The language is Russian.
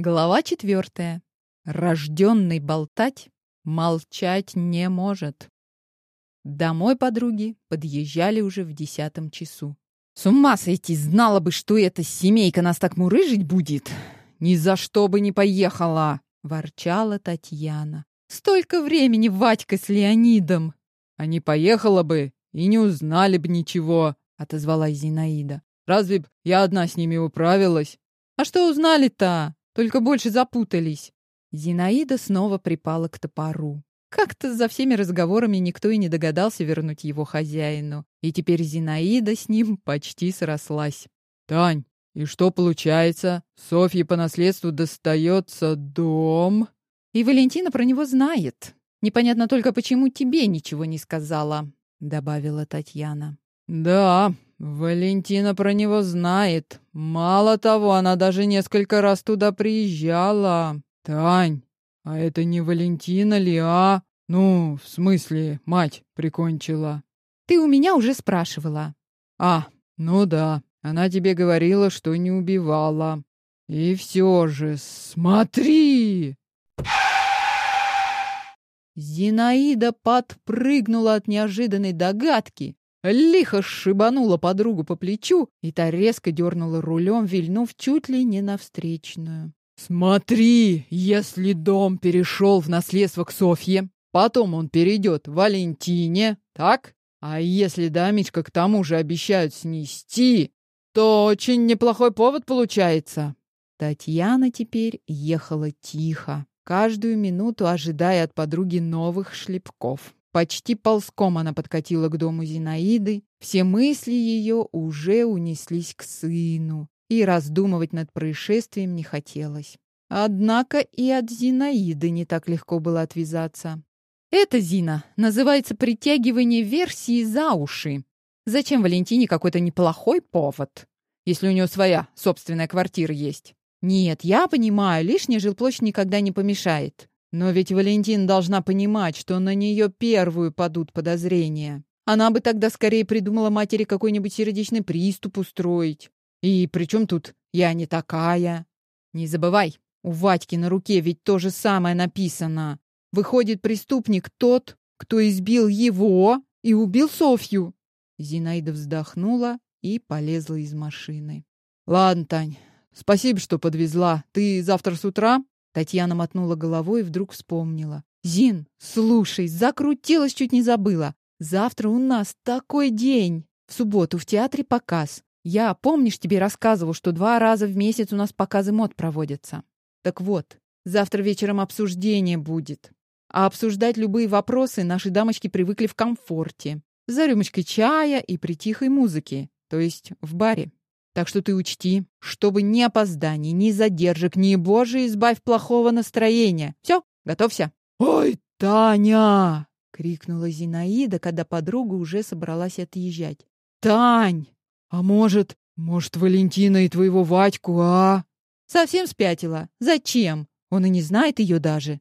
Глава четвертая. Рожденный болтать, молчать не может. Домой подруги подъезжали уже в десятом часу. С ума сойти, знала бы, что эта семейка нас так мурыжить будет. Ни за что бы не поехала, ворчала Татьяна. Столько времени Вадька с Леонидом. А не поехала бы и не узнали бы ничего, отозвалась Зинаида. Разве б я одна с ними управилась? А что узнали-то? Только больше запутались. Зинаида снова припала к топору. Как-то за всеми разговорами никто и не догадался вернуть его хозяину, и теперь Зинаида с ним почти срослась. «Тань, и что получается? Софье по наследству достается дом?» «И Валентина про него знает. Непонятно только, почему тебе ничего не сказала», — добавила Татьяна. «Да, Валентина про него знает. Мало того, она даже несколько раз туда приезжала. Тань, а это не Валентина ли, а? Ну, в смысле, мать прикончила. Ты у меня уже спрашивала. А, ну да. Она тебе говорила, что не убивала. И все же, смотри! Зинаида подпрыгнула от неожиданной догадки лихо шибанула подругу по плечу, и та резко дернула рулем, вильнув чуть ли не навстречную. «Смотри, если дом перешел в наследство к Софье, потом он перейдет Валентине, так? А если дамечка к тому же обещают снести, то очень неплохой повод получается». Татьяна теперь ехала тихо, каждую минуту ожидая от подруги новых шлепков. Почти ползком она подкатила к дому Зинаиды. Все мысли ее уже унеслись к сыну, и раздумывать над происшествием не хотелось. Однако и от Зинаиды не так легко было отвязаться. Это, Зина, называется притягивание версии за уши. Зачем Валентине какой-то неплохой повод, если у нее своя собственная квартира есть? Нет, я понимаю, лишняя жилплощадь никогда не помешает. Но ведь Валентин должна понимать, что на нее первую падут подозрения. Она бы тогда скорее придумала матери какой-нибудь сердечный приступ устроить. И при чем тут «я не такая»? Не забывай, у Вадьки на руке ведь то же самое написано. Выходит, преступник тот, кто избил его и убил Софью. Зинаида вздохнула и полезла из машины. Ладно, Тань, спасибо, что подвезла. Ты завтра с утра? Татьяна мотнула головой и вдруг вспомнила. «Зин, слушай, закрутилась, чуть не забыла. Завтра у нас такой день. В субботу в театре показ. Я, помнишь, тебе рассказывал, что два раза в месяц у нас показы мод проводятся? Так вот, завтра вечером обсуждение будет. А обсуждать любые вопросы наши дамочки привыкли в комфорте. За рюмочкой чая и при тихой музыке, то есть в баре. Так что ты учти, чтобы ни опозданий, ни задержек, ни, боже, избавь плохого настроения. Все, готовься. Ой, Таня! крикнула Зинаида, когда подруга уже собралась отъезжать. Тань, а может, может, Валентина и твоего Вадьку, а? Совсем спятила. Зачем? Он и не знает ее даже.